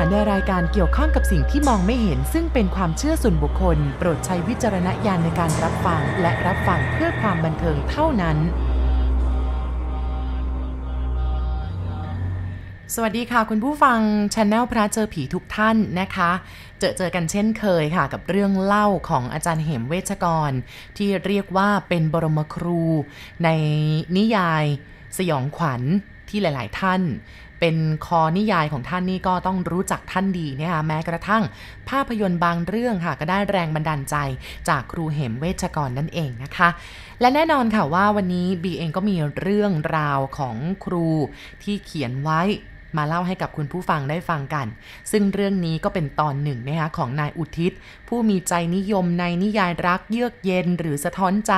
าในรายการเกี่ยวข้องกับสิ่งที่มองไม่เห็น ซึ่งเป็นความเชื่อส่วนบุคคล โปรดใช้วิจารณญาณในการรับฟัง และรับฟังเพื่อความบันเทิงเท่านั้น สวัสดีค่ะคุณผู้ฟังช anel พระเจอผีทุกท่านนะคะ เจอเจอกันเช่นเคยค่ะ กับเรื่องเล่าของอาจารย์เหมเวชกร ที่เรียกว่าเป็นบรมครู ในนิยาย สยองขวัญที่หลาย ๆ ท่าน เป็นคอนิยายของท่านนี่ก็ต้องรู้จักท่านดีนะคะแม้กระทั่งภาพยนตร์บางเรื่องค่ะก็ได้แรงบันดาลใจจากครูเหมเวชกรนั่นเองนะคะ และแน่นอนค่ะว่าวันนี้บีเองก็มีเรื่องราวของครูที่เขียนไว้มาเล่าให้กับคุณผู้ฟังได้ฟังกัน ซึ่งเรื่องนี้ก็เป็นตอนหนึ่งนะคะของนายอุทิศ ผู้มีใจนิยมในนิยายรักเยือกเย็นหรือสะท้อนใจ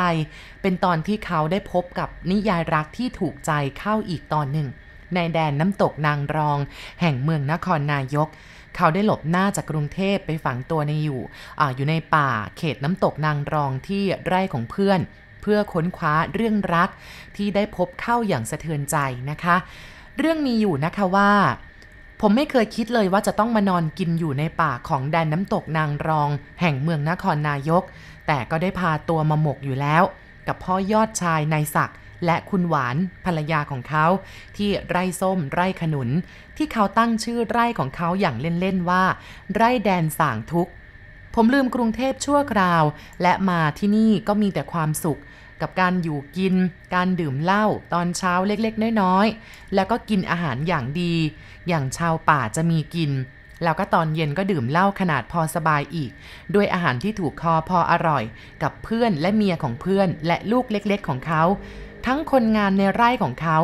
เป็นตอนที่เขาได้พบกับนิยายรักที่ถูกใจเข้าอีกตอนหนึ่ง ในแดนน้ำตกนางรอง แห่งเมืองนครนายก เขาได้หลบหน้าจากกรุงเทพไปฝังตัวในอยู่ออยู่ในป่าเขตน้ำตกนางรองที่ไร่ของเพื่อน เพื่อค้นคว้าเรื่องรักที่ได้พบเข้าอย่างสะเทือนใจนะคะ เรื่องมีอยู่นะคะว่าผมไม่เคยคิดเลยว่าจะต้องมานอนกินอยู่ในป่าของแดนน้ำตกนางรอง แห่งเมืองนครนายก แต่ก็ได้พาตัวมาหมกอยู่แล้ว กับพ่อยอดชายนายศักดิ์ และคุณหวานภรรยาของเขา ที่ไร่ส้มไร่ขนุน ที่เขาตั้งชื่อไร่ของเขาอย่างเล่น ๆ ว่า ไร่แดนสางทุกข์ผมลืมกรุงเทพชั่วคราว และมาที่นี่ก็มีแต่ความสุข กับการอยู่กิน การดื่มเหล้าตอนเช้าเล็กๆ น้อยๆ แล้วก็กินอาหารอย่างดี อย่างชาวป่าจะมีกิน แล้วก็ตอนเย็นก็ดื่มเหล้าขนาดพอสบายอีก ด้วยอาหารที่ถูกคอพออร่อย กับเพื่อนและเมียของเพื่อนและลูกเล็กๆของเขา ทั้งคนงานในไร่ของเขา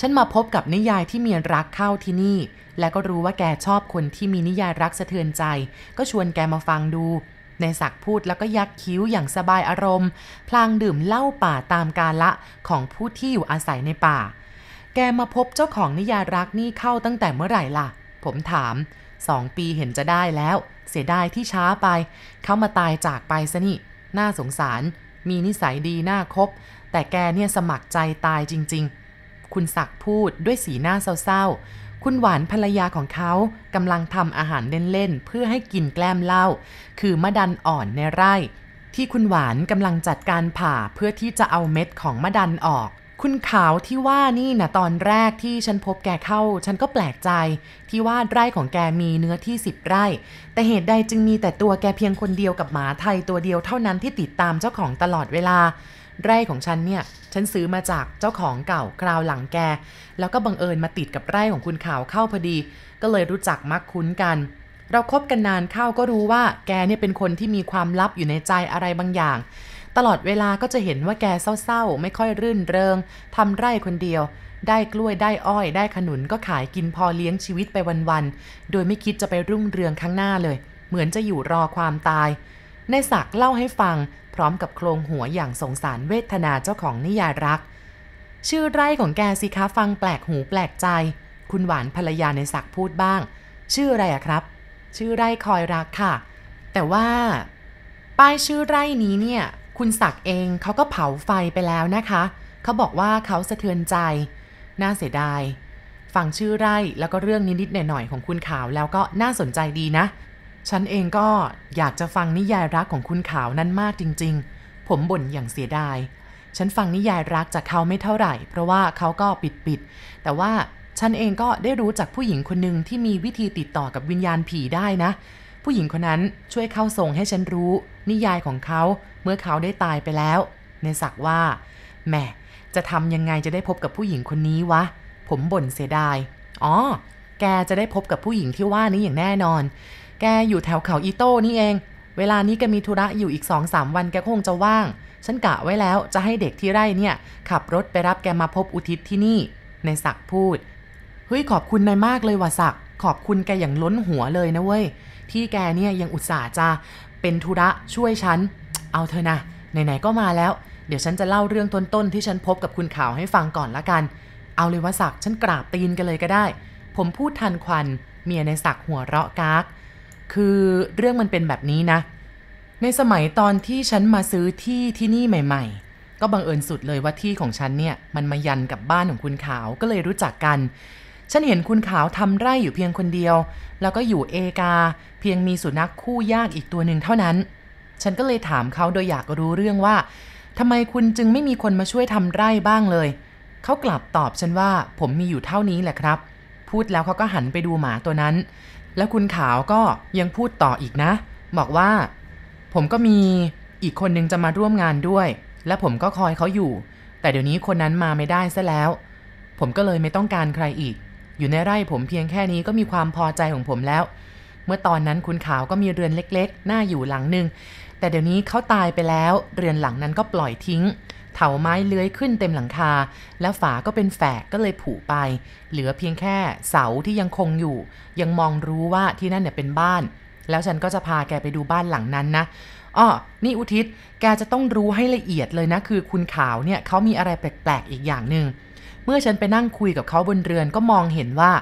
ฉันมาพบกับนิยายที่มีรักเข้าที่นี่ และก็รู้ว่าแกชอบคนที่มีนิยายรักสะเทือนใจ ก็ชวนแกมาฟังดู ในศักพูดแล้วก็ยักคิ้วอย่างสบายอารมณ์ พลางดื่มเหล้าป่าตามกาละของผู้ที่อยู่อาศัยในป่า แกมาพบเจ้าของนิยายรักนี่เข้าตั้งแต่เมื่อไหร่ล่ะ ผมถามสองปีเห็นจะได้แล้ว เสียดายที่ช้าไป เขามาตายจากไปซะนี่ น่าสงสาร มีนิสัยดีน่าคบ แต่แกเนี่ยสมัครใจตายจริง ๆ คุณศักดิ์พูดด้วยสีหน้าเศร้าๆ คุณหวานภรรยาของเขากำลังทำอาหารเล่นๆ เพื่อให้กินแกล้มเหล้า คือมะดันอ่อนในไร่ ที่คุณหวานกำลังจัดการผ่าเพื่อที่จะเอาเม็ดของมะดันออกคุณขาวที่ว่านี่นะตอนแรกที่ฉันพบแกเข้า ฉันก็แปลกใจ ที่ว่าไร่ของแกมีเนื้อที่สิบไร่ แต่เหตุใดจึงมีแต่ตัวแกเพียงคนเดียวกับหมาไทยตัวเดียวเท่านั้นที่ติดตามเจ้าของตลอดเวลา ไร่ของฉันเนี่ย ฉันซื้อมาจากเจ้าของเก่าคราวหลังแก แล้วก็บังเอิญมาติดกับไร่ของคุณข่าวเข้าพอดี ก็เลยรู้จักมักคุ้นกัน เราครบกันนานเข้าก็รู้ว่าแกเนี่ยเป็นคนที่มีความลับอยู่ในใจอะไรบางอย่าง ตลอดเวลาก็จะเห็นว่าแกเศร้าๆ ไม่ค่อยรื่นเริงทำไร่คนเดียวได้กล้วยได้อ้อย ได้ขนุนก็ขายกินพอเลี้ยงชีวิตไปวันๆ โดยไม่คิดจะไปรุ่งเรืองข้างหน้าเลย เหมือนจะอยู่รอความตาย ในศักเล่าให้ฟัง พร้อมกับโครงหัวอย่างสงสารเวทนาเจ้าของนิยายรัก ชื่อไร่ของแกสิคะฟังแปลกหูแปลกใจ คุณหวานภรรยาในศักพูดบ้าง ชื่ออะไรอะครับ ชื่อไร่คอยรักค่ะ แต่ว่า ป้ายชื่อไร่นี้เนี่ย คุณศักเองเขาก็เผาไฟไปแล้วนะคะ เขาบอกว่าเขาสะเทือนใจ น่าเสียดายฟังชื่อไร่แล้วก็เรื่องนิดๆหน่อยๆของคุณขาวแล้วก็น่าสนใจดีนะ ฉันเองก็อยากจะฟังนิยายรักของคุณขาวนั้นมากจริง ๆ ผมบ่นอย่างเสียดาย ฉันฟังนิยายรักจากเขาไม่เท่าไหร่ เพราะว่าเขาก็ปิดๆแต่ว่าฉันเองก็ได้รู้จากผู้หญิงคนหนึ่งที่มีวิธีติดต่อกับวิญญาณผีได้นะ ผู้หญิงคนนั้นช่วยเข้าทรงให้ฉันรู้ นิยายของเขาเมื่อเขาได้ตายไปแล้ว ในศักว่าแหมจะทำยังไงจะได้พบกับผู้หญิงคนนี้วะ ผมบ่นเสียดาย อ๋อ แกจะได้พบกับผู้หญิงที่ว่านี้อย่างแน่นอน แกอยู่แถวเขาอีโต้นี่เอง เวลานี้แกมีธุระอยู่อีกสองสามวันแกคงจะว่าง ฉันกะไว้แล้วจะให้เด็กที่ไร่เนี่ย ขับรถไปรับแกมาพบอุทิศที่นี่ ในศักพูด เฮ้ยขอบคุณนายมากเลยว่ะศักขอบคุณแกอย่างล้นหัวเลยนะเว้ย ที่แกเนี่ยยังอุตส่าห์จะเป็นธุระช่วยฉัน เอาเธอนะไหนๆก็มาแล้ว เดี๋ยวฉันจะเล่าเรื่องต้นๆที่ฉันพบกับคุณข่าวให้ฟังก่อนละกัน เอาเลยว่าศักฉันกราบตีนกันเลยก็ได้ ผมพูดทันควัน เมียในศักหัวเราะกาก คือเรื่องมันเป็นแบบนี้นะ ในสมัยตอนที่ฉันมาซื้อที่ที่นี่ใหม่ ๆ ก็บังเอิญสุดเลยว่าที่ของฉันเนี่ย มันมายันกับบ้านของคุณขาวก็เลยรู้จักกัน ฉันเห็นคุณขาวทำไร่อยู่เพียงคนเดียว แล้วก็อยู่เอกา เพียงมีสุนัขคู่ยากอีกตัวหนึ่งเท่านั้น ฉันก็เลยถามเขาโดยอยากรู้เรื่องว่าทำไมคุณจึงไม่มีคนมาช่วยทำไร่บ้างเลย เขากลับตอบฉันว่าผมมีอยู่เท่านี้แหละครับ พูดแล้วเขาก็หันไปดูหมาตัวนั้น แล้วคุณขาวก็ยังพูดต่ออีกนะ บอกว่า ผมก็มีอีกคนนึงจะมาร่วมงานด้วย และผมก็คอยเขาอยู่ แต่เดี๋ยวนี้คนนั้นมาไม่ได้ซะแล้ว ผมก็เลยไม่ต้องการใครอีก อยู่ในไร่ผมเพียงแค่นี้ก็มีความพอใจของผมแล้ว เมื่อตอนนั้นคุณขาวก็มีเรือนเล็กๆ หน่าอยู่หลังหนึ่งแต่เดี๋ยวนี้เขาตายไปแล้ว เรือนหลังนั้นก็ปล่อยทิ้ง เถาไม้เลื้อยขึ้นเต็มหลังคา แล้วฝาก็เป็นแฝกก็เลยผุไป เหลือเพียงแค่เสาที่ยังคงอยู่ ยังมองรู้ว่าที่นั่นเนี่ยเป็นบ้าน แล้วฉันก็จะพาแกไปดูบ้านหลังนั้นนะอ้อนี่อุทิศ แกจะต้องรู้ให้ละเอียดเลยนะ คือคุณขาวเนี่ยเขามีอะไรแปลกๆอีกอย่างหนึ่ง เมื่อฉันไปนั่งคุยกับเขาบนเรือนก็มองเห็นว่า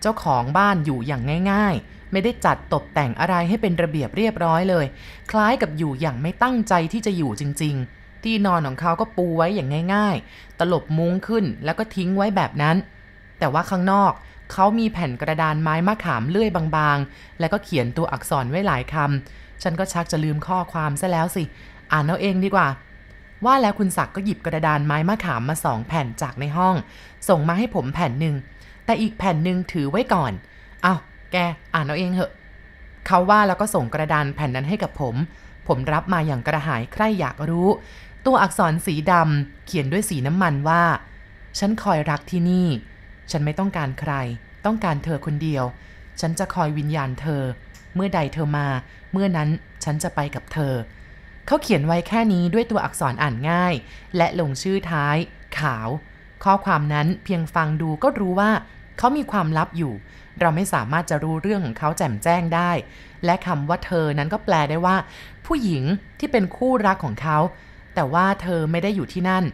เจ้าของบ้านอยู่อย่างง่าย ๆ ไม่ได้จัดตกแต่งอะไรให้เป็นระเบียบเรียบร้อยเลย คล้ายกับอยู่อย่างไม่ตั้งใจที่จะอยู่จริง ๆ ที่นอนของเขาก็ปูไว้อย่างง่าย ๆ ตลบมุ้งขึ้นแล้วก็ทิ้งไว้แบบนั้น แต่ว่าข้างนอกเขามีแผ่นกระดานไม้มะขามเลื่อยบางๆ แล้วก็เขียนตัวอักษรไว้หลายคำ ฉันก็ชักจะลืมข้อความซะแล้วสิ อ่านเอาเองดีกว่า ว่าแล้วคุณศักดิ์ก็หยิบกระดานไม้มะขามมาสองแผ่นจากในห้อง ส่งมาให้ผมแผ่นหนึ่ง แต่อีกแผ่นหนึ่งถือไว้ก่อน เอาแก อ่านเอาเองเหอะ เขาว่าแล้วก็ส่งกระดานแผ่นนั้นให้กับผม ผมรับมาอย่างกระหายใคร่อยากรู้ ตัวอักษรสีดำเขียนด้วยสีน้ำมันว่า ฉันคอยรักที่นี่ ฉันไม่ต้องการใคร ต้องการเธอคนเดียว ฉันจะคอยวิญญาณเธอ เมื่อใดเธอมา เมื่อนั้นฉันจะไปกับเธอ เขาเขียนไว้แค่นี้ด้วยตัวอักษรอ่านง่าย และลงชื่อท้าย ขาว ข้อความนั้นเพียงฟังดูก็รู้ว่า เขามีความลับอยู่ เราไม่สามารถจะรู้เรื่องของเขาแจ่มแจ้งได้ และคำว่าเธอนั้นก็แปลได้ว่า ผู้หญิงที่เป็นคู่รักของเขา แต่ว่าเธอไม่ได้อยู่ที่นั่น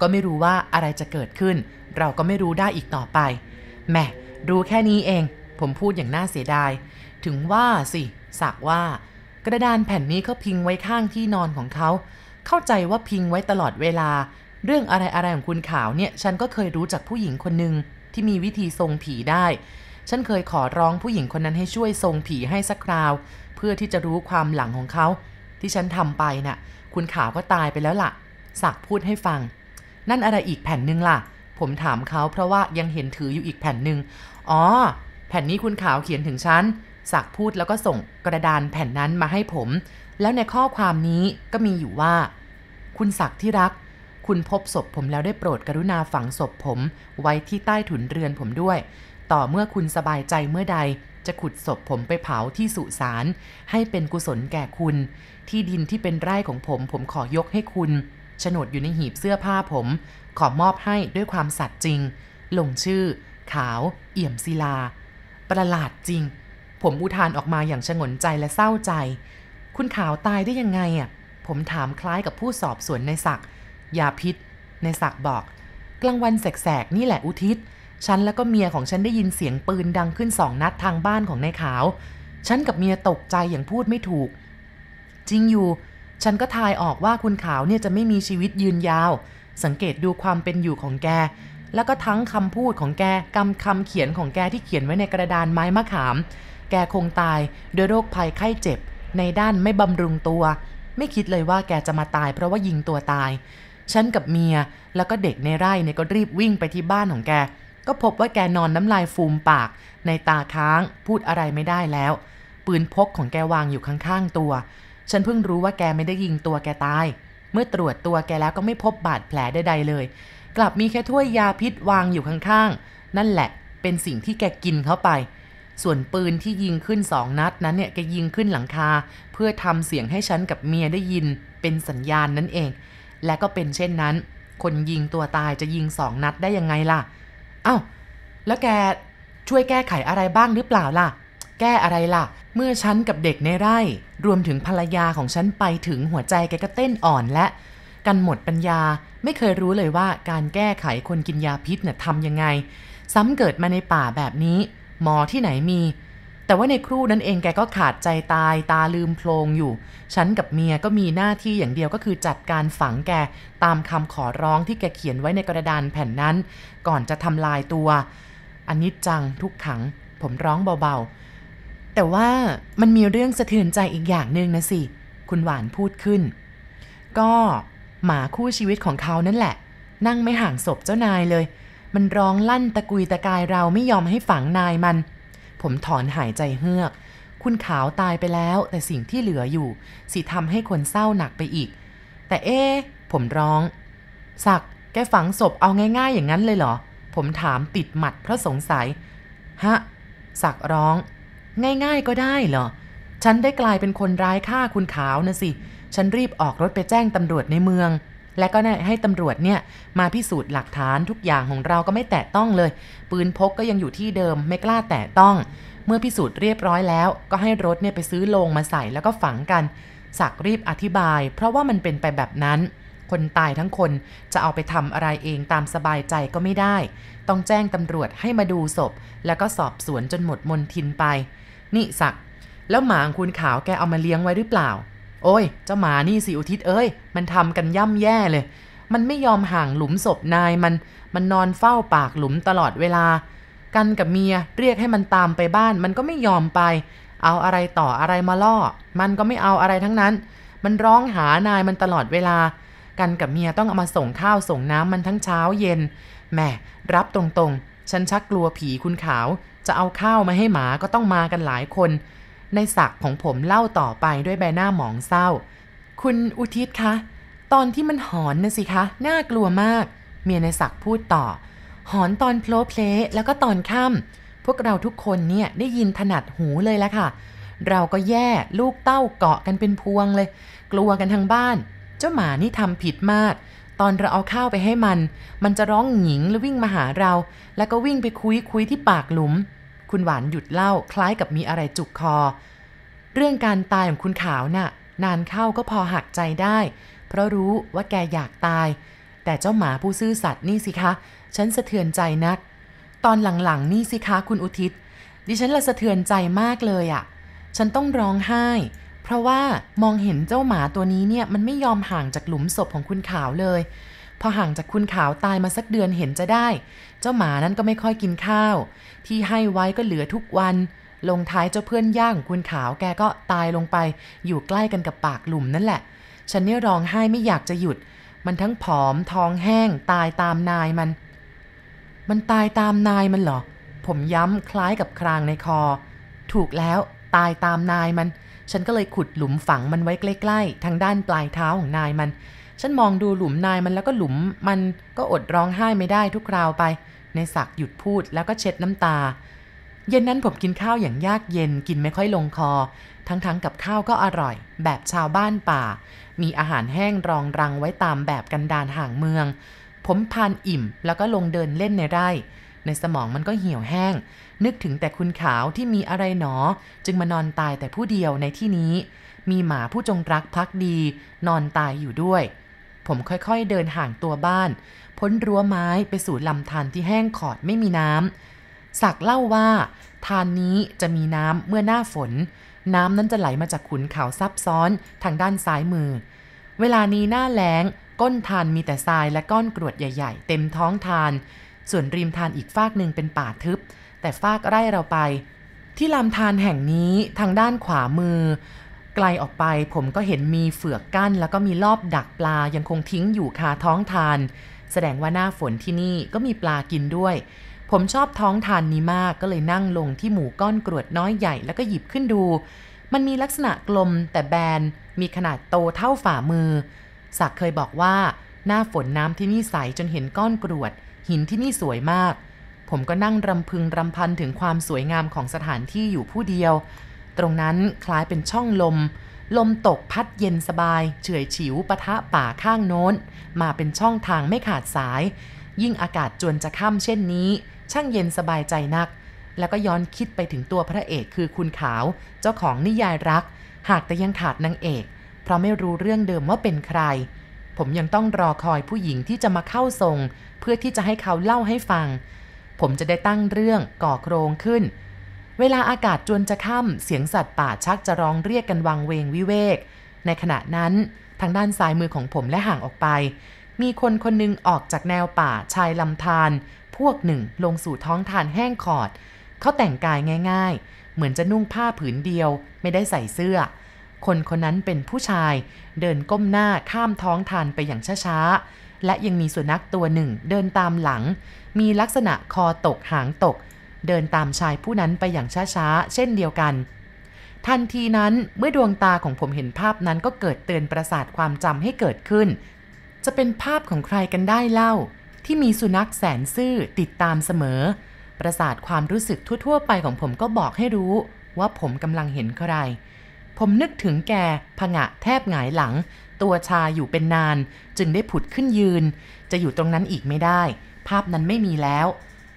ก็ไม่รู้ว่าอะไรจะเกิดขึ้น เราก็ไม่รู้ได้อีกต่อไปแหม่รู้แค่นี้เอง ผมพูดอย่างน่าเสียดาย ถึงว่าสิสักว่า กระดานแผ่นนี้เขาพิงไว้ข้างที่นอนของเขา เข้าใจว่าพิงไว้ตลอดเวลา เรื่องอะไรอะไรของคุณขาวเนี่ย ฉันก็เคยรู้จากผู้หญิงคนหนึ่งที่มีวิธีทรงผีได้ ฉันเคยขอร้องผู้หญิงคนนั้นให้ช่วยทรงผีให้สักคราว เพื่อที่จะรู้ความหลังของเขา ที่ฉันทำไปน่ะ คุณขาวก็ตายไปแล้วล่ะสักพูดให้ฟัง นั่นอะไรอีกแผ่นหนึ่งล่ะ ผมถามเขาเพราะว่ายังเห็นถืออยู่อีกแผ่นหนึ่งอ๋อ แผ่นนี้คุณขาวเขียนถึงฉันสักพูดแล้วก็ส่งกระดานแผ่นนั้นมาให้ผม แล้วในข้อความนี้ก็มีอยู่ว่า คุณศักที่รัก คุณพบศพผมแล้วได้โปรดกรุณาฝังศพผม ไว้ที่ใต้ถุนเรือนผมด้วย ต่อเมื่อคุณสบายใจเมื่อใด จะขุดศพผมไปเผาที่สุสานให้เป็นกุศลแก่คุณ ที่ดินที่เป็นไร่ของผม ผมขอยกให้คุณโฉนดอยู่ในหีบเสื้อผ้าผม ขอมอบให้ด้วยความสัตย์จริง ลงชื่อ ขาว เอี่ยมศิลา ประหลาดจริง ผมอุทานออกมาอย่างชงนใจและเศร้าใจ คุณขาวตายได้ยังไงอะผมถามคล้ายกับผู้สอบสวนในศักยาพิษ ในศักบอก กลางวันแสกๆนี่แหละอุทิศ ฉันแล้วก็เมียของฉันได้ยินเสียงปืนดังขึ้นสองนัดทางบ้านของนายขาว ฉันกับเมียตกใจอย่างพูดไม่ถูก จริงอยู่ ฉันก็ทายออกว่าคุณขาวเนี่ยจะไม่มีชีวิตยืนยาว สังเกตดูความเป็นอยู่ของแก แล้วก็ทั้งคำพูดของแกกำคำเขียนของแกที่เขียนไว้ในกระดานไม้มะขาม แกคงตายด้วยโรคภัยไข้เจ็บ ในด้านไม่บำรุงตัว ไม่คิดเลยว่าแกจะมาตายเพราะว่ายิงตัวตายฉันกับเมียแล้วก็เด็กในไร่เนี่ยก็รีบวิ่งไปที่บ้านของแก ก็พบว่าแกนอนน้ำลายฟูมปาก ในตาค้างพูดอะไรไม่ได้แล้ว ปืนพกของแกวางอยู่ข้างๆตัว ฉันเพิ่งรู้ว่าแกไม่ได้ยิงตัวแกตาย เมื่อตรวจตัวแกแล้วก็ไม่พบบาดแผลใดๆเลย กลับมีแค่ถ้วยยาพิษวางอยู่ข้างๆ นั่นแหละเป็นสิ่งที่แกกินเข้าไป ส่วนปืนที่ยิงขึ้นสองนัดนั้นเนี่ยแกยิงขึ้นหลังคา เพื่อทำเสียงให้ฉันกับเมียได้ยิน เป็นสัญญาณนั่นเอง และก็เป็นเช่นนั้น คนยิงตัวตายจะยิงสองนัดได้ยังไงล่ะ อ้าวแล้วแกช่วยแก้ไขอะไรบ้างหรือเปล่าล่ะ แก้อะไรล่ะ เมื่อฉันกับเด็กในไร่ รวมถึงภรรยาของฉันไปถึงหัวใจแกก็เต้นอ่อนและ กันหมดปัญญาไม่เคยรู้เลยว่าการแก้ไขคนกินยาพิษเนี่ยทำยังไง ซ้ำเกิดมาในป่าแบบนี้ หมอที่ไหนมี แต่ว่าในครู่นั้นเองแกก็ขาดใจตายตาลืมโพลงอยู่ ฉันกับเมียก็มีหน้าที่อย่างเดียวก็คือจัดการฝังแกตามคำขอร้องที่แกเขียนไว้ในกระดานแผ่นนั้น ก่อนจะทำลายตัวอันนี้จังทุกขัง ผมร้องเบาๆ แต่ว่ามันมีเรื่องสะเทือนใจอีกอย่างหนึ่งนะสิ คุณหวานพูดขึ้น ก็หมาคู่ชีวิตของเขานั่นแหละ นั่งไม่ห่างศพเจ้านายเลย มันร้องลั่นตะกุยตะกายเราไม่ยอมให้ฝังนายมัน ผมถอนหายใจเฮือก คุณขาวตายไปแล้ว แต่สิ่งที่เหลืออยู่ สิทำให้คนเศร้าหนักไปอีก แต่เอ๊ผมร้อง สักแกฝังศพเอาง่ายๆอย่างนั้นเลยเหรอ ผมถามติดหมัดเพราะสงสัย ฮะ สักร้อง ง่ายๆก็ได้เหรอ ฉันได้กลายเป็นคนร้ายฆ่าคุณขาวนะสิ ฉันรีบออกรถไปแจ้งตำรวจในเมือง และก็ให้ตำรวจเนี่ยมาพิสูจน์หลักฐานทุกอย่างของเราก็ไม่แตะต้องเลย ปืนพกก็ยังอยู่ที่เดิมไม่กล้าแตะต้อง เมื่อพิสูจน์เรียบร้อยแล้ว ก็ให้รถเนี่ยไปซื้อโลงมาใส่แล้วก็ฝังกันสักรีบอธิบาย เพราะว่ามันเป็นไปแบบนั้น คนตายทั้งคนจะเอาไปทำอะไรเองตามสบายใจก็ไม่ได้ ต้องแจ้งตำรวจให้มาดูศพ แล้วก็สอบสวนจนหมดมนทินไป นี่สัก แล้วหมาของคุณขาวแกเอามาเลี้ยงไว้หรือเปล่า โอ้ย เจ้าหมานี่สิอุทิศเอ้ย มันทำกันย่ำแย่เลย มันไม่ยอมห่างหลุมศพนายมัน มันนอนเฝ้าปากหลุมตลอดเวลา กันกับเมียเรียกให้มันตามไปบ้าน มันก็ไม่ยอมไป เอาอะไรต่ออะไรมาล่อ มันก็ไม่เอาอะไรทั้งนั้น มันร้องหานายมันตลอดเวลา กันกับเมียต้องเอามาส่งข้าวส่งน้ำมันทั้งเช้าเย็นแม่รับตรงๆ ฉันชักกลัวผีคุณขาว จะเอาข้าวมาให้หมาก็ต้องมากันหลายคน ในศักของผมเล่าต่อไปด้วยใบหน้าหมองเศร้า คุณอุทิศคะ ตอนที่มันหอนนะสิคะ น่ากลัวมาก เมียในศักพูดต่อ หอนตอนโพลเพลแล้วก็ตอนค่ำพวกเราทุกคนเนี่ยได้ยินถนัดหูเลยละค่ะ เราก็แย่ลูกเต้าเกาะกันเป็นพวงเลย กลัวกันทั้งบ้าน เจ้าหมานี่ทำผิดมากตอนเราเอาข้าวไปให้มัน มันจะร้องหญิงแล้ววิ่งมาหาเรา แล้วก็วิ่งไปคุยคุยที่ปากหลุม คุณหวานหยุดเล่าคล้ายกับมีอะไรจุกคอ เรื่องการตายของคุณขาวน่ะ นานเข้าก็พอหักใจได้ เพราะรู้ว่าแกอยากตาย แต่เจ้าหมาผู้ซื่อสัตย์นี่สิคะ ฉันสะเทือนใจนัก ตอนหลังๆนี่สิคะคุณอุทิศ ดิฉันละสะเทือนใจมากเลยอะ่ะ ฉันต้องร้องไห้ เพราะว่ามองเห็นเจ้าหมาตัวนี้เนี่ยมันไม่ยอมห่างจากหลุมศพของคุณขาวเลย พอห่างจากคุณขาวตายมาสักเดือนเห็นจะได้ เจ้าหมานั้นก็ไม่ค่อยกินข้าว ที่ให้ไว้ก็เหลือทุกวัน ลงท้ายเจ้าเพื่อนย่างของคุณขาวแกก็ตายลงไป อยู่ใกล้กันกับปากหลุมนั่นแหละ ฉันเนี่ยร้องไห้ไม่อยากจะหยุด มันทั้งผอมท้องแห้ง ตายตามนายมัน มันตายตามนายมันเหรอ ผมย้ำคล้ายกับครางในคอ ถูกแล้วตายตามนายมัน ฉันก็เลยขุดหลุมฝังมันไว้ใกล้ ๆ ทางด้านปลายเท้าของนายมัน ฉันมองดูหลุมนายมันแล้วก็หลุมมันก็อดร้องไห้ไม่ได้ทุกคราวไป ในศักหยุดพูดแล้วก็เช็ดน้ำตา เย็นนั้นผมกินข้าวอย่างยากเย็นกินไม่ค่อยลงคอ ทั้งๆกับข้าวก็อร่อย แบบชาวบ้านป่า มีอาหารแห้งรองรังไว้ตามแบบกันดานห่างเมือง ผมพานอิ่มแล้วก็ลงเดินเล่นในไร่ในสมองมันก็เหี่ยวแห้ง นึกถึงแต่คุณขาวที่มีอะไรหนอ จึงมานอนตายแต่ผู้เดียวในที่นี้ มีหมาผู้จงรักภักดี นอนตายอยู่ด้วย ผมค่อยๆเดินห่างตัวบ้าน พ้นรั้วไม้ไปสู่ลำธารที่แห้งขอดไม่มีน้ำสักเล่าว่าทานนี้จะมีน้ำเมื่อหน้าฝน น้ำนั้นจะไหลมาจากขุนเขาซับซ้อนทางด้านซ้ายมือ เวลานี้หน้าแล้ง ก้นทานมีแต่ทรายและก้อนกรวดใหญ่ ๆ เต็มท้องทานส่วนริมทานอีกฟากหนึ่งเป็นป่าทึบ แต่ฟากไร่เราไป ที่ลำธารแห่งนี้ทางด้านขวามือ ลออกไป ผมก็เห็นมีเฟือกกั้น แล้วก็มีรอบดักปลายังคงทิ้งอยู่คาท้องทาน แสดงว่าหน้าฝนที่นี่ก็มีปลากินด้วย ผมชอบท้องทานนี้มากก็เลยนั่งลงที่หมู่ก้อนกรวดน้อยใหญ่แล้วก็หยิบขึ้นดู มันมีลักษณะกลมแต่แบน มีขนาดโตเท่าฝ่ามือศักเคยบอกว่า หน้าฝนน้ำที่นี่ใสจนเห็นก้อนกรวด หินที่นี่สวยมาก ผมก็นั่งรำพึงรำพันถึงความสวยงามของสถานที่อยู่ผู้เดียว ตรงนั้นคล้ายเป็นช่องลม ลมตกพัดเย็นสบาย เฉื่อยฉิวปะทะป่าข้างโน้น มาเป็นช่องทางไม่ขาดสาย ยิ่งอากาศจวนจะค่ำเช่นนี้ ช่างเย็นสบายใจนัก แล้วก็ย้อนคิดไปถึงตัวพระเอกคือคุณขาว เจ้าของนิยายรัก หากแต่ยังขาดนางเอก เพราะไม่รู้เรื่องเดิมว่าเป็นใคร ผมยังต้องรอคอยผู้หญิงที่จะมาเข้าทรง เพื่อที่จะให้เขาเล่าให้ฟัง ผมจะได้ตั้งเรื่องก่อโครงขึ้น เวลาอากาศจวนจะค่ำเสียงสัตว์ป่าชักจะร้องเรียกกันวังเวงวิเวก ในขณะนั้นทางด้านซ้ายมือของผมและห่างออกไป มีคนคนหนึงออกจากแนวป่าชายลำธารพูพวกหนึ่งลงสู่ท้องทานแห้งขอด เขาแต่งกายง่ายๆ เหมือนจะนุ่งผ้าผืนเดียว ไม่ได้ใส่เสื้อ คนคนนั้นเป็นผู้ชาย เดินก้มหน้าข้ามท้องทานไปอย่างช้าๆและยังมีสุนัขตัวหนึ่งเดินตามหลัง มีลักษณะคอตกหางตก เดินตามชายผู้นั้นไปอย่างช้าๆ เช่นเดียวกัน ทันทีนั้นเมื่อดวงตาของผมเห็นภาพนั้นก็เกิดเตือนประสาทความจำให้เกิดขึ้น จะเป็นภาพของใครกันได้เล่า ที่มีสุนัขแสนซื่อติดตามเสมอ ประสาทความรู้สึกทั่วๆ ไปของผมก็บอกให้รู้ ว่าผมกำลังเห็นใคร ผมนึกถึงแกผงะแทบหงายหลัง ตัวชาอยู่เป็นนาน จึงได้ผุดขึ้นยืน จะอยู่ตรงนั้นอีกไม่ได้ ภาพนั้นไม่มีแล้ว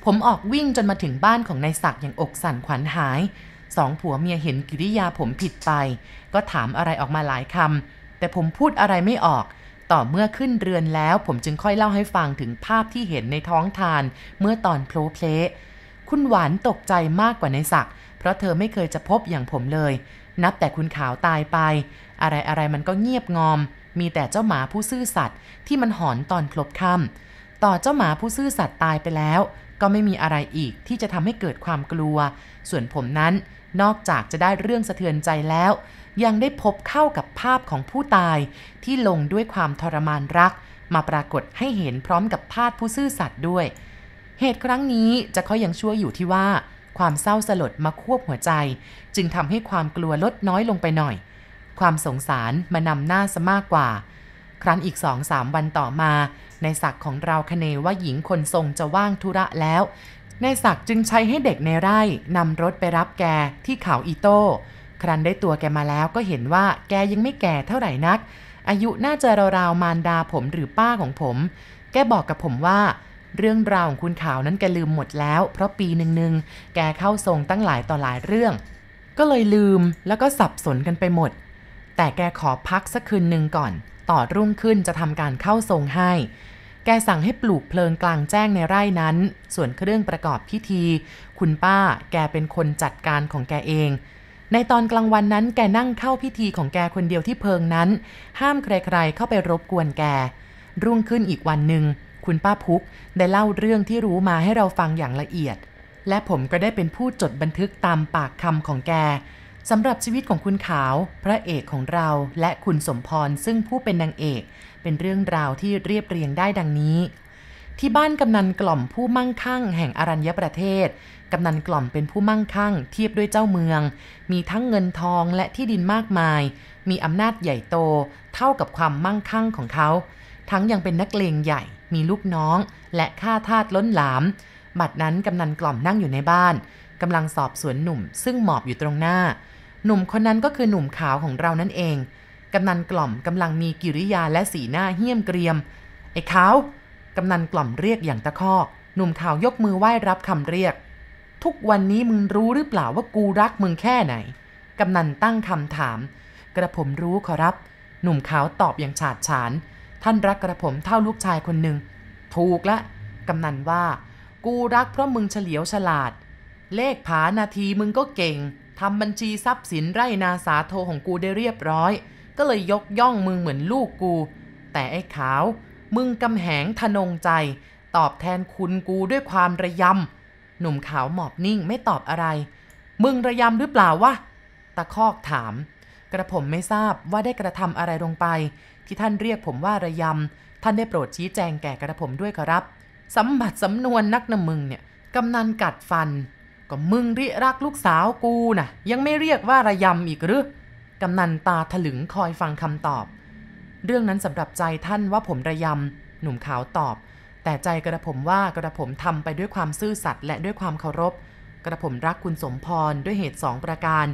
ผมออกวิ่งจนมาถึงบ้านของนายศักดิ์อย่างอกสั่นขวัญหาย สองผัวเมียเห็นกิริยาผมผิดไป ก็ถามอะไรออกมาหลายคำแต่ผมพูดอะไรไม่ออก ต่อเมื่อขึ้นเรือนแล้ว ผมจึงค่อยเล่าให้ฟังถึงภาพที่เห็นในท้องทานเมื่อตอนโพลเพลคุณหวานตกใจมากกว่าในศักดิ์เพราะเธอไม่เคยจะพบอย่างผมเลย นับแต่คุณขาวตายไป อะไรอะไรมันก็เงียบงอม มีแต่เจ้าหมาผู้ซื่อสัตย์ที่มันหอนตอนพลบค่ำต่อเจ้าหมาผู้ซื่อสัตย์ตายไปแล้ว ก็ไม่มีอะไรอีกที่จะทำให้เกิดความกลัว ส่วนผมนั้นนอกจากจะได้เรื่องสะเทือนใจแล้ว ยังได้พบเข้ากับภาพของผู้ตาย ที่ลงด้วยความทรมานรัก มาปรากฏให้เห็นพร้อมกับภาพผู้ซื่อสัตย์ด้วย เหตุครั้งนี้จะเขายังชั่วอยู่ที่ว่า ความเศร้าสลดมาควบหัวใจ จึงทำให้ความกลัวลดน้อยลงไปหน่อย ความสงสารมานำหน้าซะมากกว่า ครั้นอีกสองสามวันต่อมา ในศักของเราคเนว่าหญิงคนทรงจะว่างธุระแล้วในศักจึงใช้ให้เด็กในไร่นำรถไปรับแกที่เขาอีโต้ ครั้นได้ตัวแกมาแล้วก็เห็นว่าแกยังไม่แก่เท่าไหร่นัก อายุน่าจะราวๆมารดาผมหรือป้าของผม แกบอกกับผมว่า เรื่องราวของคุณขาวนั้นแกลืมหมดแล้ว เพราะปีหนึ่งๆแกเข้าทรงตั้งหลายต่อหลายเรื่อง ก็เลยลืมแล้วก็สับสนกันไปหมด แต่แกขอพักสักคืนหนึ่งก่อน ต่อรุ่งขึ้นจะทำการเข้าทรงให้ แกสั่งให้ปลูกเพลิงกลางแจ้งในไร่นั้น ส่วนเครื่องประกอบพิธี คุณป้าแกเป็นคนจัดการของแกเอง ในตอนกลางวันนั้นแกนั่งเข้าพิธีของแกคนเดียวที่เพิงนั้น ห้ามใครๆเข้าไปรบกวนแก รุ่งขึ้นอีกวันหนึ่งคุณป้าพุกได้เล่าเรื่องที่รู้มาให้เราฟังอย่างละเอียด และผมก็ได้เป็นผู้จดบันทึกตามปากคำของแก สำหรับชีวิตของคุณขาว พระเอกของเราและคุณสมพรซึ่งผู้เป็นนางเอก เป็นเรื่องราวที่เรียบเรียงได้ดังนี้ ที่บ้านกำนันกล่อมผู้มั่งคั่ง แห่งอรัญญประเทศ กำนันกล่อมเป็นผู้มั่งคั่ง เทียบด้วยเจ้าเมือง มีทั้งเงินทองและที่ดินมากมาย มีอำนาจใหญ่โต เท่ากับความมั่งคั่งของเขา ทั้งยังเป็นนักเลงใหญ่ มีลูกน้อง และข้าทาสล้นหลาม บัดนั้นกำนันกล่อมนั่งอยู่ในบ้านกำลังสอบสวนหนุ่ม ซึ่งหมอบอยู่ตรงหน้า หนุ่มคนนั้นก็คือหนุ่มขาวของเรานั่นเอง กำนันกล่อมกำลังมีกิริยาและสีหน้าเหี้ยมเกรียม ไอ้ขาว กำนันกล่อมเรียกอย่างตะคอกหนุ่มขาวยกมือไหว้รับคำเรียก ทุกวันนี้มึงรู้หรือเปล่าว่ากูรักมึงแค่ไหน กำนันตั้งคำถาม กระผมรู้ขอรับ หนุ่มขาวตอบอย่างฉาดฉาน ท่านรักกระผมเท่าลูกชายคนหนึ่ง ถูกละ กำนันว่า กูรักเพราะมึงเฉลียวฉลาด เลขผานาทีมึงก็เก่ง ทำบัญชีทรัพย์สินไร่นาสาโทของกูได้เรียบร้อย ก็เลยยกย่องมึงเหมือนลูกกู แต่ไอ้ขาว มึงกำแหงทะนงใจ ตอบแทนคุณกูด้วยความระยำ หนุ่มขาวหมอบนิ่งไม่ตอบอะไร มึงระยำหรือเปล่าวะ ตะคอกถาม กระผมไม่ทราบว่าได้กระทำอะไรลงไป ที่ท่านเรียกผมว่าระยำ ท่านได้โปรดชี้แจงแก่กระผมด้วยครับสำบัดสำนวนนักนมึงเนี่ยกำนันกัดฟัน ก็มึงริรักลูกสาวกูน่ะ ยังไม่เรียกว่าระยำอีกหรือกำนันตาถลึงคอยฟังคำตอบ เรื่องนั้นสำหรับใจท่านว่าผมระยำหนุ่มขาวตอบ แต่ใจกระผมว่ากระผมทำไปด้วยความซื่อสัตย์และด้วยความเคารพ กระผมรักคุณสมพรด้วยเหตุสองประการ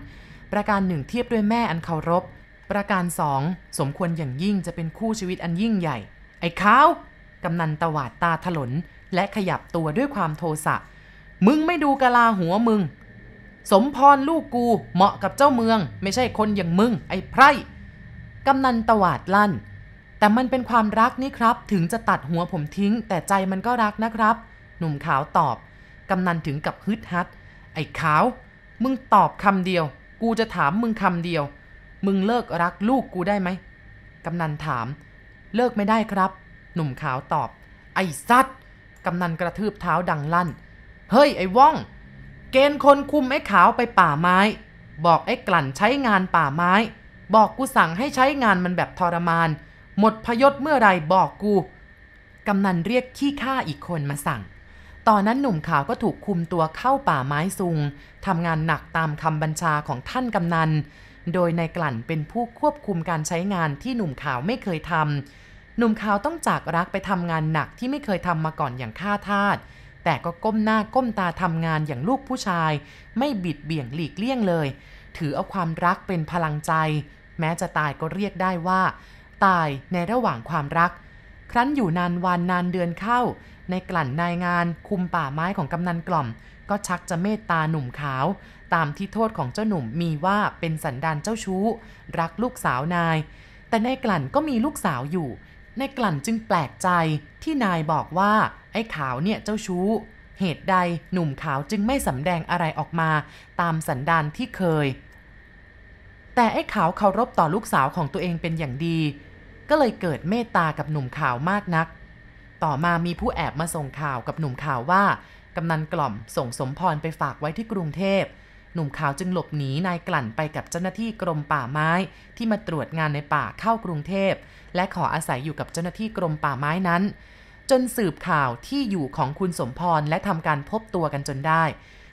ประการหนึ่งเทียบด้วยแม่อันเคารพ ประการสองสมควรอย่างยิ่งจะเป็นคู่ชีวิตอันยิ่งใหญ่ ไอ้ขาวกำนันตวาดตาถลนและขยับตัวด้วยความโทสะ มึงไม่ดูกะลาหัวมึง สมพรลูกกูเหมาะกับเจ้าเมือง ไม่ใช่คนอย่างมึง ไอ้ไพร่กำนันตวาดลั่น แต่มันเป็นความรักนี่ครับ ถึงจะตัดหัวผมทิ้ง แต่ใจมันก็รักนะครับ หนุ่มขาวตอบ กำนันถึงกับฮึดฮัด ไอ้ขาว มึงตอบคำเดียว กูจะถามมึงคำเดียว มึงเลิกรักลูกกูได้ไหมกำนันถาม เลิกไม่ได้ครับ หนุ่มขาวตอบ ไอ้สัตว์กำนันกระทืบเท้าดังลั่น เฮ้ยไอ้ว่อง เกณฑ์คนคุมไอ้ขาวไปป่าไม้ บอกไอ้กลั่นใช้งานป่าไม้ บอกกูสั่งให้ใช้งานมันแบบทรมาน หมดพยศเมื่อไรบอกกู กำนันเรียกขี้ข้าอีกคนมาสั่ง ตอนนั้นหนุ่มขาวก็ถูกคุมตัวเข้าป่าไม้ซุงทำงานหนักตามคำบัญชาของท่านกำนัน โดยนายกลั่นเป็นผู้ควบคุมการใช้งานที่หนุ่มขาวไม่เคยทำหนุ่มขาวต้องจากรักไปทำงานหนักที่ไม่เคยทำมาก่อนอย่างข้าทาส แต่ก็ก้มหน้าก้มตาทำงานอย่างลูกผู้ชาย ไม่บิดเบี่ยงหลีกเลี่ยงเลย ถือเอาความรักเป็นพลังใจ แม้จะตายก็เรียกได้ว่า ตายในระหว่างความรัก ครั้นอยู่นานวันนานเดือนเข้า ในกลั่นนายงานคุมป่าไม้ของกำนันกล่อม ก็ชักจะเมตตาหนุ่มขาว ตามที่โทษของเจ้าหนุ่มมีว่าเป็นสันดานเจ้าชู้ รักลูกสาวนาย แต่ในกลั่นก็มีลูกสาวอยู่ ในกลั่นจึงแปลกใจที่นายบอกว่า ไอ้ขาวเนี่ยเจ้าชู้ เหตุใดหนุ่มขาวจึงไม่สำแดงอะไรออกมา ตามสันดานที่เคย แต่ไอ้ขาวเคารพต่อลูกสาวของตัวเองเป็นอย่างดี ก็เลยเกิดเมตตากับหนุ่มขาวมากนัก ต่อมามีผู้แอบมาส่งข่าวกับหนุ่มขาวว่ากำนันกล่อมส่งสมพรไปฝากไว้ที่กรุงเทพ หนุ่มขาวจึงหลบหนีนายกลั่นไปกับเจ้าหน้าที่กรมป่าไม้ ที่มาตรวจงานในป่าเข้ากรุงเทพ และขออาศัยอยู่กับเจ้าหน้าที่กรมป่าไม้นั้น จนสืบข่าวที่อยู่ของคุณสมพรและทำการพบตัวกันจนได้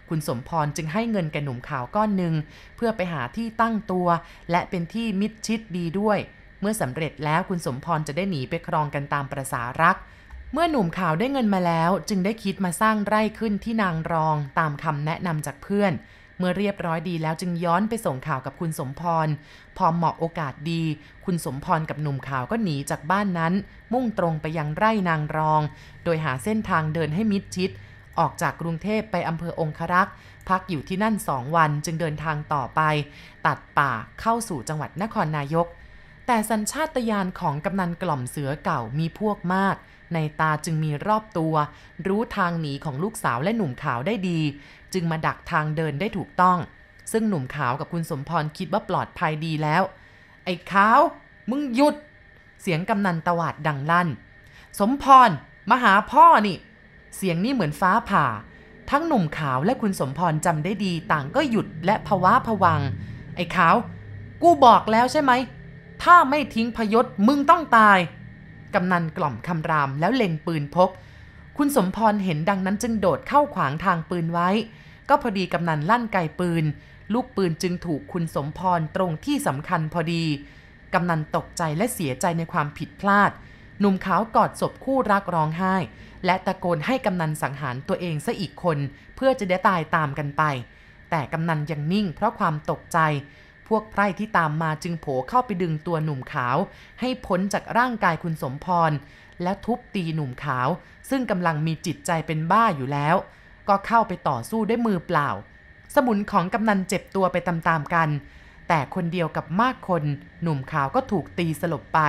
คุณสมพรจึงให้เงินแก่หนุ่มขาวก้อนหนึ่งเพื่อไปหาที่ตั้งตัว และเป็นที่มิดชิดดีด้วย เมื่อสำเร็จแล้วคุณสมพรจะได้หนีไปครองกันตามประษารักเมื่อหนุ่มขาวได้เงินมาแล้ว จึงได้คิดมาสร้างไร่ขึ้นที่นางรองตามคำแนะนำจากเพื่อน เมื่อเรียบร้อยดีแล้วจึงย้อนไปส่งข่าวกับคุณสมพร พอเหมาะโอกาสดี คุณสมพรกับหนุ่มข่าวก็หนีจากบ้านนั้น มุ่งตรงไปยังไร่นางรอง โดยหาเส้นทางเดินให้มิดชิด ออกจากกรุงเทพไปอำเภอองครักษ์ พักอยู่ที่นั่นสองวันจึงเดินทางต่อไป ตัดป่าเข้าสู่จังหวัดนครนายก แต่สัญชาตญาณของกำนันกล่อมเสือเก่ามีพวกมาก ในตาจึงมีรอบตัว รู้ทางหนีของลูกสาวและหนุ่มขาวได้ดี จึงมาดักทางเดินได้ถูกต้อง ซึ่งหนุ่มขาวกับคุณสมพรคิดว่าปลอดภัยดีแล้ว ไอ้ขาว มึงหยุด เสียงกำนันตวาดดังลั่น สมพรมาหาพ่อนี่ เสียงนี้เหมือนฟ้าผ่า ทั้งหนุ่มขาวและคุณสมพรจำได้ดี ต่างก็หยุดและภาวะผวัง ไอ้ขาว กูบอกแล้วใช่ไหม ถ้าไม่ทิ้งพยศมึงต้องตาย กำนันกล่อมคำรามแล้วเล็งปืนพก คุณสมพรเห็นดังนั้นจึงโดดเข้าขวางทางปืนไว้ ก็พอดีกำนันลั่นไกปืน ลูกปืนจึงถูกคุณสมพรตรงที่สำคัญพอดี กำนันตกใจและเสียใจในความผิดพลาด หนุ่มขาวกอดศพคู่รักร้องไห้ และตะโกนให้กำนันสังหารตัวเองซะอีกคน เพื่อจะได้ตายตามกันไป แต่กำนันยังนิ่งเพราะความตกใจ พวกไพร่ที่ตามมาจึงโผเข้าไปดึงตัวหนุ่มขาว ให้พ้นจากร่างกายคุณสมพร และทุบตีหนุ่มขาว ซึ่งกำลังมีจิตใจเป็นบ้าอยู่แล้ว ก็เข้าไปต่อสู้ด้วยมือเปล่า สมุนของกำนันเจ็บตัวไปตามๆกัน แต่คนเดียวกับมากคน หนุ่มขาวก็ถูกตีสลบไป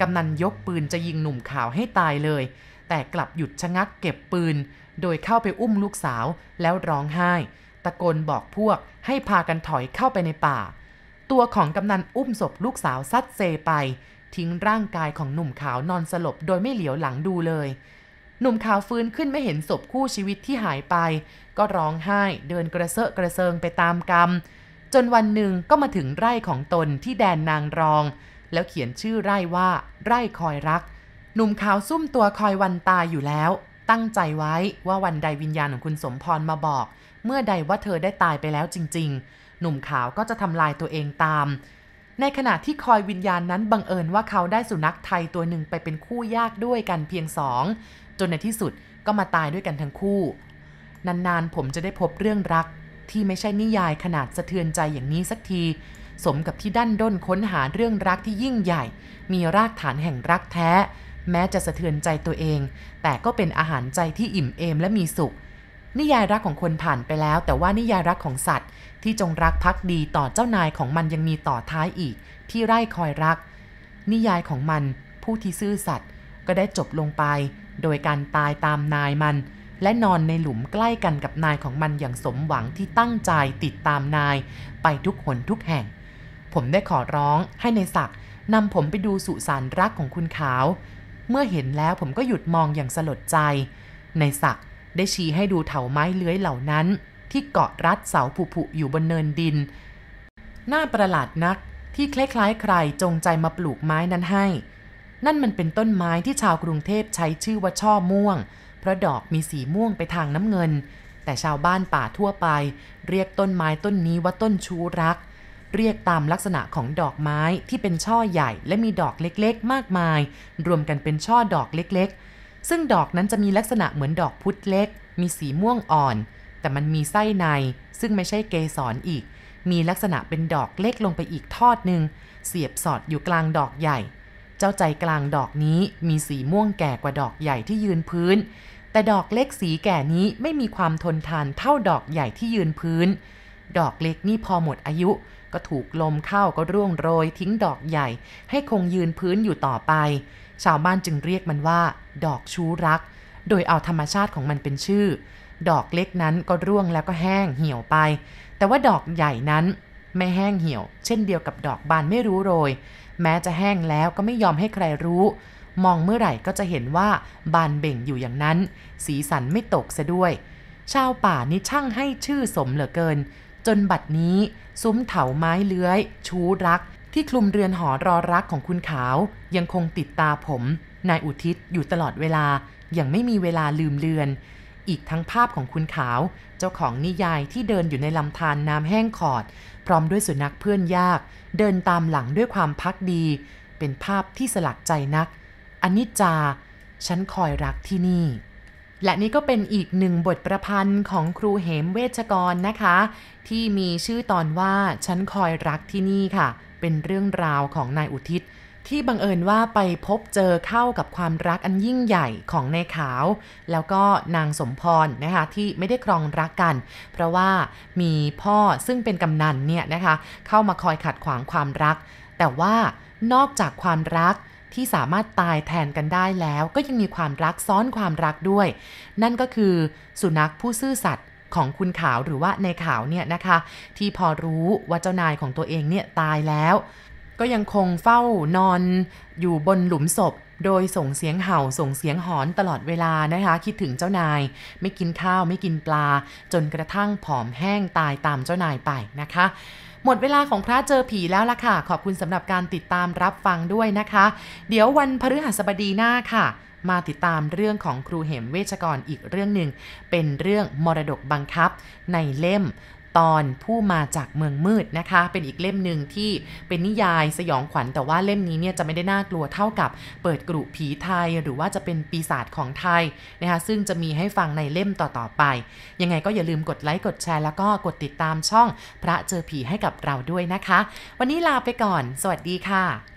กำนันยกปืนจะยิงหนุ่มขาวให้ตายเลย แต่กลับหยุดชะงักเก็บปืน โดยเข้าไปอุ้มลูกสาวแล้วร้องไห้ ตะโกนบอกพวกให้พากันถอยเข้าไปในป่า ตัวของกำนันอุ้มศพลูกสาวซัดเซไป ทิ้งร่างกายของหนุ่มขาวนอนสลบโดยไม่เหลียวหลังดูเลย หนุ่มขาวฟื้นขึ้นไม่เห็นศพคู่ชีวิตที่หายไป ก็ร้องไห้เดินกระเซาะกระเซิงไปตามกรรม จนวันหนึ่งก็มาถึงไร่ของตนที่แดนนางรอง แล้วเขียนชื่อไร่ว่า ไร่คอยรัก หนุ่มขาวซุ่มตัวคอยวันตายอยู่แล้ว ตั้งใจไว้ว่าวันใดวิญญาณของคุณสมพรมาบอก เมื่อใดว่าเธอได้ตายไปแล้วจริง ๆ หนุ่มขาวก็จะทำลายตัวเองตาม ในขณะที่คอยวิญญาณนั้นบังเอิญว่าเขาได้สุนัขไทยตัวหนึ่งไปเป็นคู่ยากด้วยกันเพียงสอง จนในที่สุดก็มาตายด้วยกันทั้งคู่ นานๆผมจะได้พบเรื่องรัก ที่ไม่ใช่นิยายขนาดสะเทือนใจอย่างนี้สักที สมกับที่ดั้นด้นค้นหาเรื่องรักที่ยิ่งใหญ่ มีรากฐานแห่งรักแท้ แม้จะสะเทือนใจตัวเอง แต่ก็เป็นอาหารใจที่อิ่มเอมและมีสุขนิยายรักของคนผ่านไปแล้ว แต่ว่านิยายรักของสัตว์ ที่จงรักภักดีต่อเจ้านายของมันยังมีต่อท้ายอีก ที่ไร่คอยรัก นิยายของมันผู้ที่ซื่อสัตย์ก็ได้จบลงไป โดยการตายตามนายมัน และนอนในหลุมใกล้กันกับนายของมันอย่างสมหวังที่ตั้งใจติดตามนาย ไปทุกหนทุกแห่ง ผมได้ขอร้องให้ในศักดิ์นำผมไปดูสุสานรักของคุณขาว เมื่อเห็นแล้วผมก็หยุดมองอย่างสลดใจ ในศักได้ชี้ให้ดูเถาไม้เลื้อยเหล่านั้น ที่เกาะรัดเสาผุๆอยู่บนเนินดินน่าประหลาดนักที่คล้ายๆใครจงใจมาปลูกไม้นั้นให้ นั่นมันเป็นต้นไม้ที่ชาวกรุงเทพใช้ชื่อว่าช่อม่วง เพราะดอกมีสีม่วงไปทางน้ำเงิน แต่ชาวบ้านป่าทั่วไป เรียกต้นไม้ต้นนี้ว่าต้นชูรัก เรียกตามลักษณะของดอกไม้ที่เป็นช่อใหญ่และมีดอกเล็กๆ มากมาย รวมกันเป็นช่อดอกเล็กๆ ซึ่งดอกนั้นจะมีลักษณะเหมือนดอกพุธเล็ก มีสีม่วงอ่อน แต่มันมีไส้ในซึ่งไม่ใช่เกสรออีก มีลักษณะเป็นดอกเล็กลงไปอีกทอดหนึ่งเสียบสอดอยู่กลางดอกใหญ่ เจ้าใจกลางดอกนี้มีสีม่วงแก่กว่าดอกใหญ่ที่ยืนพื้น แต่ดอกเล็กสีแก่นี้ไม่มีความทนทานเท่าดอกใหญ่ที่ยืนพื้น ดอกเล็กนี่พอหมดอายุ ก็ถูกลมเข้าก็ร่วงโรย ทิ้งดอกใหญ่ ให้คงยืนพื้นอยู่ต่อไป ชาวบ้านจึงเรียกมันว่า ดอกชูรัก โดยเอาธรรมชาติของมันเป็นชื่อ ดอกเล็กนั้นก็ร่วงแล้วก็แห้งเหี่ยวไป แต่ว่าดอกใหญ่นั้นไม่แห้งเหี่ยว เช่นเดียวกับดอกบานไม่รู้โรย แม้จะแห้งแล้วก็ไม่ยอมให้ใครรู้ มองเมื่อไหร่ก็จะเห็นว่าบานเบ่งอยู่อย่างนั้น สีสันไม่ตกซะด้วย ชาวป่านี่ช่างให้ชื่อสมเหลือเกิน จนบัดนี้ซุ้มเถาไม้เลื้อย ชูรัก ที่คลุมเรือนหอรอรักของคุณขาว ยังคงติดตาผม นายอุทิศอยู่ตลอดเวลา ยังไม่มีเวลาลืมเลือน อีกทั้งภาพของคุณขาว เจ้าของนิยายที่เดินอยู่ในลำธารน้ำแห้งขอด พร้อมด้วยสุนัขเพื่อนยาก เดินตามหลังด้วยความพักดี เป็นภาพที่สลักใจนักอนิจจา ฉันคอยรักที่นี่ และนี่ก็เป็นอีกหนึ่งบทประพันธ์ของครูเหมเวชกรนะคะ ที่มีชื่อตอนว่าฉันคอยรักที่นี่ค่ะ เป็นเรื่องราวของนายอุทิศ ที่บังเอิญว่าไปพบเจอเข้ากับความรักอันยิ่งใหญ่ของนายขาว แล้วก็นางสมพรนะคะที่ไม่ได้ครองรักกัน เพราะว่ามีพ่อซึ่งเป็นกำนันเนี่ยนะคะเข้ามาคอยขัดขวางความรัก แต่ว่านอกจากความรักที่สามารถตายแทนกันได้แล้วก็ยังมีความรักซ้อนความรักด้วย นั่นก็คือสุนัขผู้ซื่อสัตย์ของคุณขาวหรือว่าในขาวเนี่ยนะคะ ที่พอรู้ว่าเจ้านายของตัวเองเนี่ยตายแล้ว ก็ยังคงเฝ้านอนอยู่บนหลุมศพ โดยส่งเสียงเห่าส่งเสียงหอนตลอดเวลานะคะ คิดถึงเจ้านาย ไม่กินข้าวไม่กินปลา จนกระทั่งผอมแห้งตายตามเจ้านายไปนะคะหมดเวลาของพระเจอผีแล้วล่ะค่ะ ขอบคุณสำหรับการติดตามรับฟังด้วยนะคะ เดี๋ยววันพฤหัสบดีหน้าค่ะ มาติดตามเรื่องของครูเหมเวชกรอีกเรื่องหนึ่ง เป็นเรื่องมรดกบังคับในเล่ม ตอนผู้มาจากเมืองมืดนะคะ เป็นอีกเล่มหนึ่งที่เป็นนิยายสยองขวัญ แต่ว่าเล่มนี้เนี่ยจะไม่ได้น่ากลัวเท่ากับเปิดกรุผีไทย หรือว่าจะเป็นปีศาจของไทยนะคะซึ่งจะมีให้ฟังในเล่มต่อๆไป ยังไงก็อย่าลืมกดไลค์กดแชร์แล้วก็กดติดตามช่องพระเจอผีให้กับเราด้วยนะคะ วันนี้ลาไปก่อน สวัสดีค่ะ